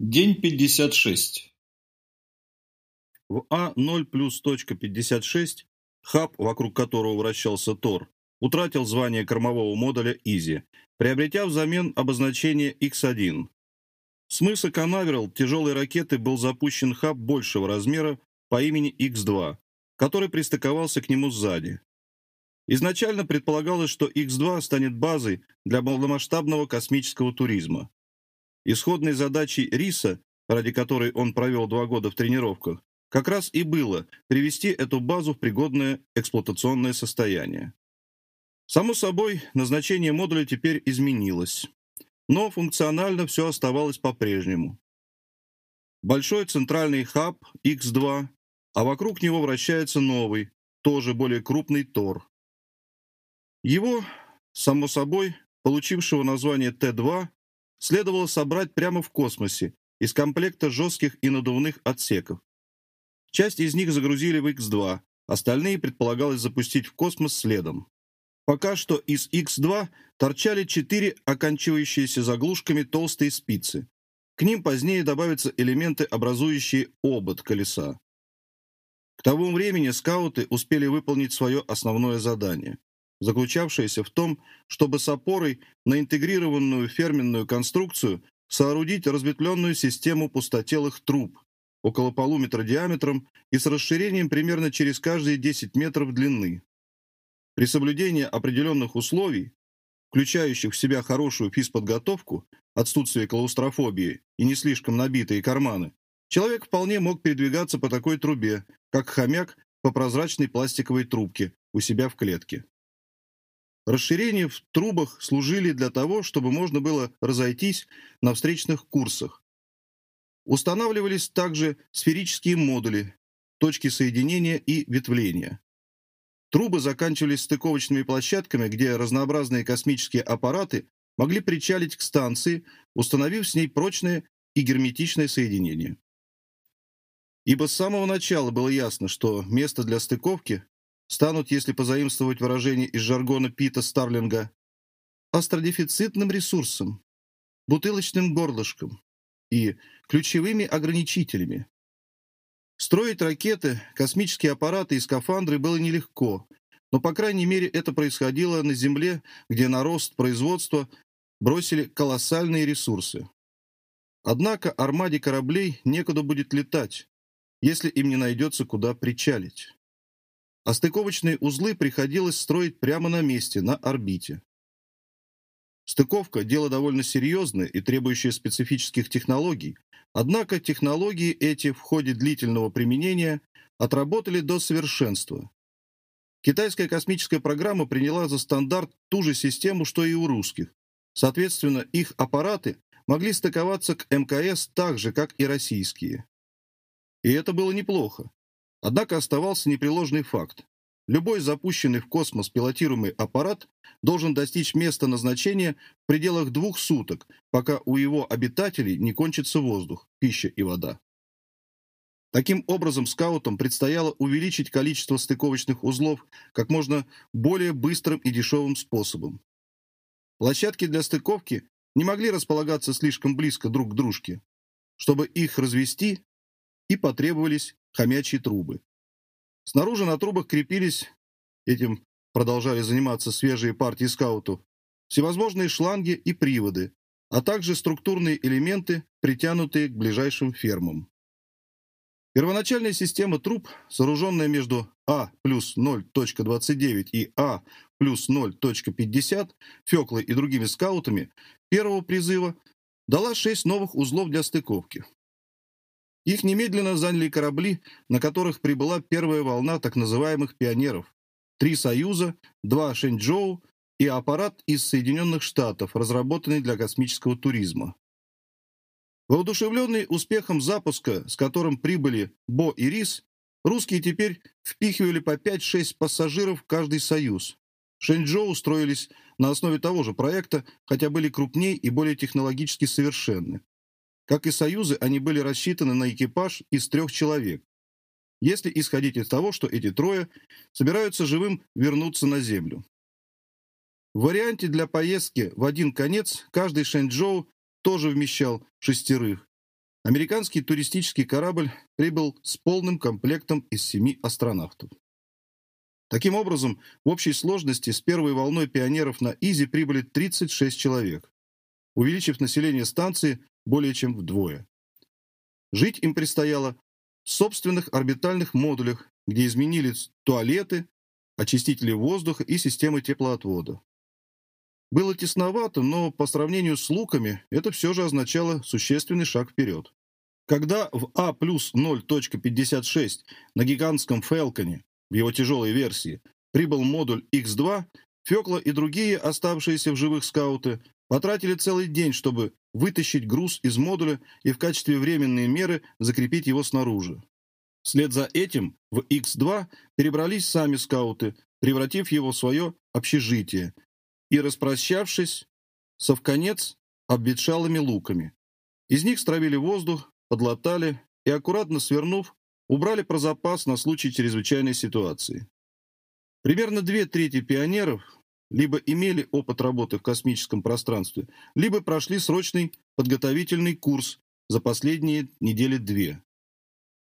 День 56. В А0 плюс точка 56 хаб, вокруг которого вращался Тор, утратил звание кормового модуля Изи, приобретя взамен обозначение X1. С мыса Канаверал тяжелой ракеты был запущен хаб большего размера по имени X2, который пристыковался к нему сзади. Изначально предполагалось, что X2 станет базой для полномасштабного космического туризма. Исходной задачей Риса, ради которой он провел два года в тренировках, как раз и было привести эту базу в пригодное эксплуатационное состояние. Само собой, назначение модуля теперь изменилось, но функционально все оставалось по-прежнему. Большой центральный хаб X2, а вокруг него вращается новый, тоже более крупный Тор. Его, само собой, получившего название Т-2, следовало собрать прямо в космосе из комплекта жестких и надувных отсеков. Часть из них загрузили в X-2, остальные предполагалось запустить в космос следом. Пока что из X-2 торчали четыре оканчивающиеся заглушками толстые спицы. К ним позднее добавятся элементы, образующие обод колеса. К тому времени скауты успели выполнить свое основное задание заключавшаяся в том, чтобы с опорой на интегрированную ферменную конструкцию соорудить разветвленную систему пустотелых труб около полуметра диаметром и с расширением примерно через каждые 10 метров длины. При соблюдении определенных условий, включающих в себя хорошую физподготовку, отсутствие клаустрофобии и не слишком набитые карманы, человек вполне мог передвигаться по такой трубе, как хомяк по прозрачной пластиковой трубке у себя в клетке. Расширения в трубах служили для того, чтобы можно было разойтись на встречных курсах. Устанавливались также сферические модули, точки соединения и ветвления. Трубы заканчивались стыковочными площадками, где разнообразные космические аппараты могли причалить к станции, установив с ней прочное и герметичное соединение. Ибо с самого начала было ясно, что место для стыковки станут, если позаимствовать выражение из жаргона Пита Старлинга, астродефицитным ресурсом, бутылочным горлышком и ключевыми ограничителями. Строить ракеты, космические аппараты и скафандры было нелегко, но, по крайней мере, это происходило на Земле, где на рост производства бросили колоссальные ресурсы. Однако армаде кораблей некуда будет летать, если им не найдется куда причалить а стыковочные узлы приходилось строить прямо на месте, на орбите. Стыковка – дело довольно серьезное и требующее специфических технологий, однако технологии эти в ходе длительного применения отработали до совершенства. Китайская космическая программа приняла за стандарт ту же систему, что и у русских. Соответственно, их аппараты могли стыковаться к МКС так же, как и российские. И это было неплохо. Однако оставался непреложный факт. Любой запущенный в космос пилотируемый аппарат должен достичь места назначения в пределах двух суток, пока у его обитателей не кончится воздух, пища и вода. Таким образом, скаутам предстояло увеличить количество стыковочных узлов как можно более быстрым и дешевым способом. Площадки для стыковки не могли располагаться слишком близко друг к дружке. Чтобы их развести, и потребовались хомячьи трубы. Снаружи на трубах крепились, этим продолжали заниматься свежие партии скаутов, всевозможные шланги и приводы, а также структурные элементы, притянутые к ближайшим фермам. Первоначальная система труб, сооруженная между А плюс 0.29 и А плюс 0.50, Феклой и другими скаутами, первого призыва, дала шесть новых узлов для стыковки. Их немедленно заняли корабли, на которых прибыла первая волна так называемых пионеров. Три «Союза», два «Шэньчжоу» и аппарат из Соединенных Штатов, разработанный для космического туризма. Воодушевленные успехом запуска, с которым прибыли Бо и Рис, русские теперь впихивали по 5-6 пассажиров в каждый «Союз». Шэньчжоу строились на основе того же проекта, хотя были крупнее и более технологически совершенны. Как и «Союзы», они были рассчитаны на экипаж из трех человек. Если исходить из того, что эти трое собираются живым вернуться на Землю. В варианте для поездки в один конец каждый Шэньчжоу тоже вмещал шестерых. американский туристический корабль прибыл с полным комплектом из семи астронавтов. Таким образом, в общей сложности с первой волной пионеров на Изи прибыли 36 человек, увеличив население станции более чем вдвое. Жить им предстояло в собственных орбитальных модулях, где изменили туалеты, очистители воздуха и системы теплоотвода. Было тесновато, но по сравнению с луками это все же означало существенный шаг вперед. Когда в А плюс 0.56 на гигантском Фелконе, в его тяжелой версии, прибыл модуль X2, Фекла и другие оставшиеся в живых скауты потратили целый день, чтобы вытащить груз из модуля и в качестве временной меры закрепить его снаружи. Вслед за этим в X2 перебрались сами скауты, превратив его в свое общежитие, и, распрощавшись, совконец обветшалыми луками. Из них стравили воздух, подлатали и, аккуратно свернув, убрали про запас на случай чрезвычайной ситуации. Примерно две трети пионеров либо имели опыт работы в космическом пространстве, либо прошли срочный подготовительный курс за последние недели две.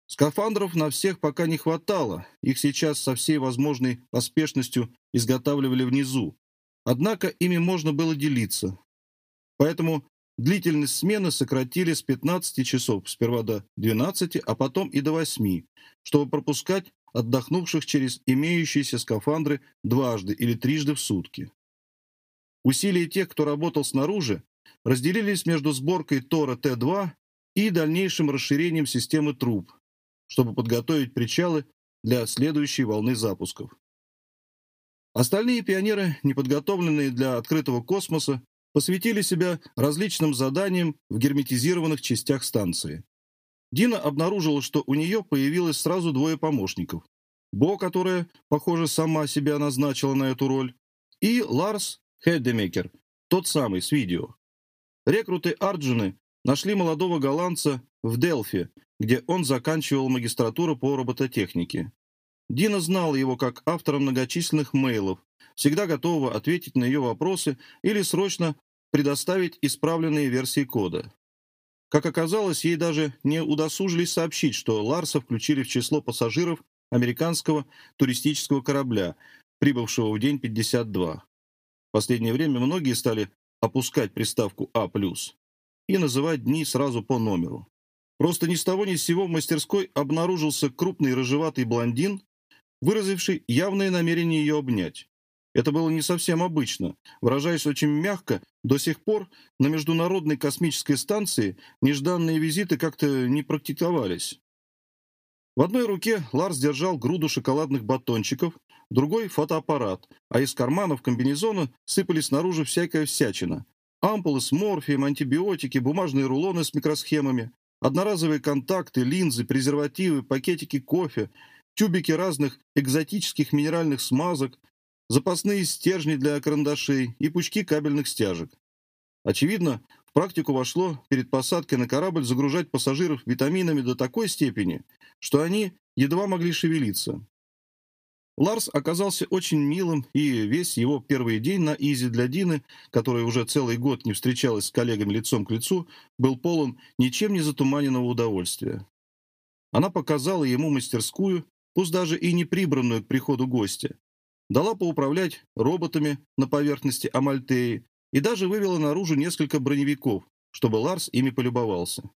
Скафандров на всех пока не хватало, их сейчас со всей возможной поспешностью изготавливали внизу. Однако ими можно было делиться. Поэтому длительность смены сократили с 15 часов сперва до 12, а потом и до 8, чтобы пропускать отдохнувших через имеющиеся скафандры дважды или трижды в сутки. Усилия тех, кто работал снаружи, разделились между сборкой Тора Т-2 и дальнейшим расширением системы труб, чтобы подготовить причалы для следующей волны запусков. Остальные пионеры, неподготовленные для открытого космоса, посвятили себя различным заданиям в герметизированных частях станции. Дина обнаружила, что у нее появилось сразу двое помощников. Бо, которая, похоже, сама себя назначила на эту роль, и Ларс Хеддемекер, тот самый, с видео. Рекруты Арджуны нашли молодого голландца в Делфи, где он заканчивал магистратуру по робототехнике. Дина знала его как автора многочисленных мейлов, всегда готового ответить на ее вопросы или срочно предоставить исправленные версии кода. Как оказалось, ей даже не удосужились сообщить, что Ларса включили в число пассажиров американского туристического корабля, прибывшего в день 52. В последнее время многие стали опускать приставку «А+» и называть дни сразу по номеру. Просто ни с того ни с сего в мастерской обнаружился крупный рыжеватый блондин, выразивший явное намерение ее обнять. Это было не совсем обычно. Выражаясь очень мягко, до сих пор на Международной космической станции нежданные визиты как-то не практиковались. В одной руке Ларс держал груду шоколадных батончиков, другой — фотоаппарат, а из карманов комбинезона сыпались наружу всякая всячина. Ампулы с морфием, антибиотики, бумажные рулоны с микросхемами, одноразовые контакты, линзы, презервативы, пакетики кофе, тюбики разных экзотических минеральных смазок, запасные стержни для карандашей и пучки кабельных стяжек. Очевидно, в практику вошло перед посадкой на корабль загружать пассажиров витаминами до такой степени, что они едва могли шевелиться. Ларс оказался очень милым, и весь его первый день на Изи для Дины, которая уже целый год не встречалась с коллегами лицом к лицу, был полон ничем не затуманенного удовольствия. Она показала ему мастерскую, пусть даже и не прибранную к приходу гостя, дала поуправлять роботами на поверхности Амальтеи и даже вывела наружу несколько броневиков, чтобы Ларс ими полюбовался.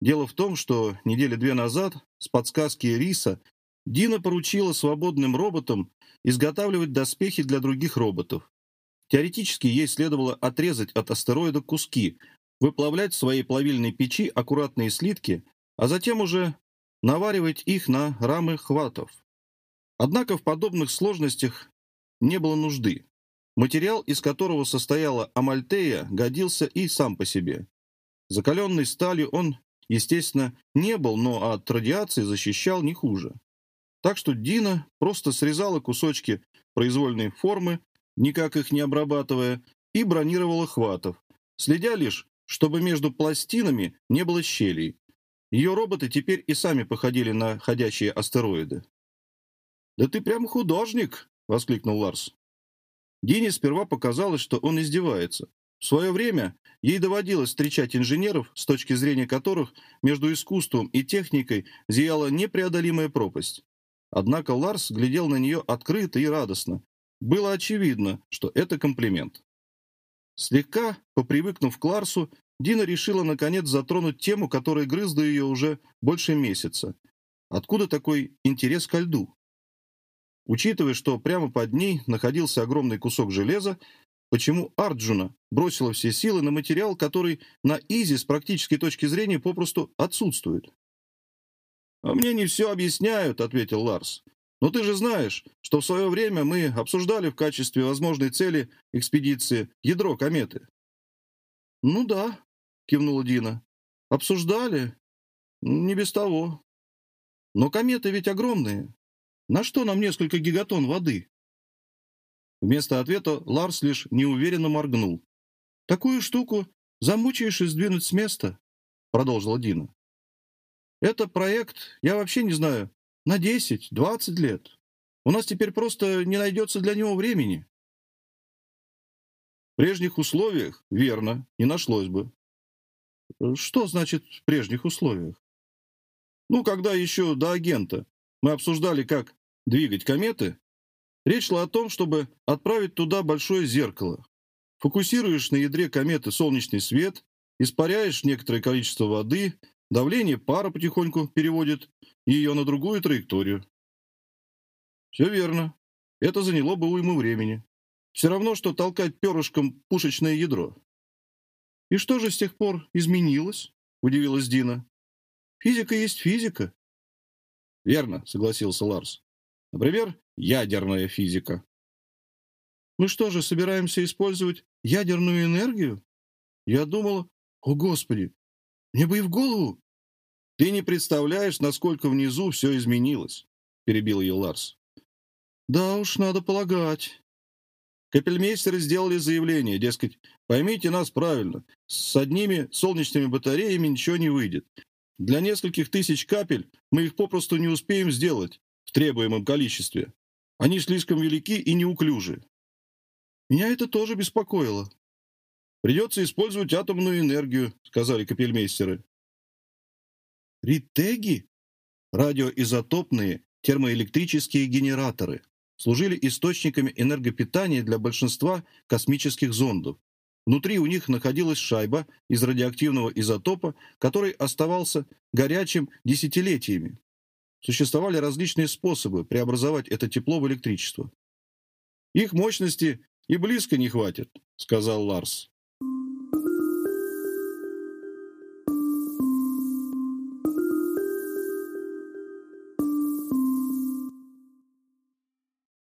Дело в том, что недели две назад с подсказки Риса Дина поручила свободным роботам изготавливать доспехи для других роботов. Теоретически ей следовало отрезать от астероида куски, выплавлять в своей плавильной печи аккуратные слитки, а затем уже наваривать их на рамы хватов. Однако в подобных сложностях не было нужды. Материал, из которого состояла Амальтея, годился и сам по себе. Закаленный сталью он, естественно, не был, но от радиации защищал не хуже. Так что Дина просто срезала кусочки произвольной формы, никак их не обрабатывая, и бронировала хватов, следя лишь, чтобы между пластинами не было щелей. Ее роботы теперь и сами походили на ходячие астероиды. «Да ты прям художник!» — воскликнул Ларс. Дине сперва показалось, что он издевается, В свое время ей доводилось встречать инженеров, с точки зрения которых между искусством и техникой зияла непреодолимая пропасть. Однако Ларс глядел на нее открыто и радостно. Было очевидно, что это комплимент. Слегка попривыкнув к Ларсу, Дина решила наконец затронуть тему, которая грызла ее уже больше месяца. Откуда такой интерес ко льду? Учитывая, что прямо под ней находился огромный кусок железа, почему Арджуна бросила все силы на материал, который на Изи с практической точки зрения попросту отсутствует? «А мне не все объясняют», — ответил Ларс. «Но ты же знаешь, что в свое время мы обсуждали в качестве возможной цели экспедиции ядро кометы». «Ну да», — кивнула Дина. «Обсуждали? Не без того. Но кометы ведь огромные. На что нам несколько гигатон воды?» Вместо ответа Ларс лишь неуверенно моргнул. «Такую штуку замучаешь и сдвинуть с места», — продолжила Дина. «Это проект, я вообще не знаю, на 10-20 лет. У нас теперь просто не найдется для него времени». В прежних условиях, верно, не нашлось бы. Что значит в прежних условиях? Ну, когда еще до агента мы обсуждали, как двигать кометы, речь шла о том, чтобы отправить туда большое зеркало. Фокусируешь на ядре кометы солнечный свет, испаряешь некоторое количество воды, давление пара потихоньку переводит ее на другую траекторию. Все верно. Это заняло бы уйму времени. Все равно, что толкать перышком пушечное ядро. «И что же с тех пор изменилось?» — удивилась Дина. «Физика есть физика». «Верно», — согласился Ларс. «Например, ядерная физика». «Мы что же, собираемся использовать ядерную энергию?» Я думала, «О, Господи, мне бы и в голову!» «Ты не представляешь, насколько внизу все изменилось», — перебил ее Ларс. «Да уж, надо полагать». Капельмейстеры сделали заявление, дескать, поймите нас правильно, с одними солнечными батареями ничего не выйдет. Для нескольких тысяч капель мы их попросту не успеем сделать в требуемом количестве. Они слишком велики и неуклюжи. Меня это тоже беспокоило. «Придется использовать атомную энергию», — сказали капельмейстеры. Ритеги? Радиоизотопные термоэлектрические генераторы служили источниками энергопитания для большинства космических зондов. Внутри у них находилась шайба из радиоактивного изотопа, который оставался горячим десятилетиями. Существовали различные способы преобразовать это тепло в электричество. «Их мощности и близко не хватит», — сказал Ларс.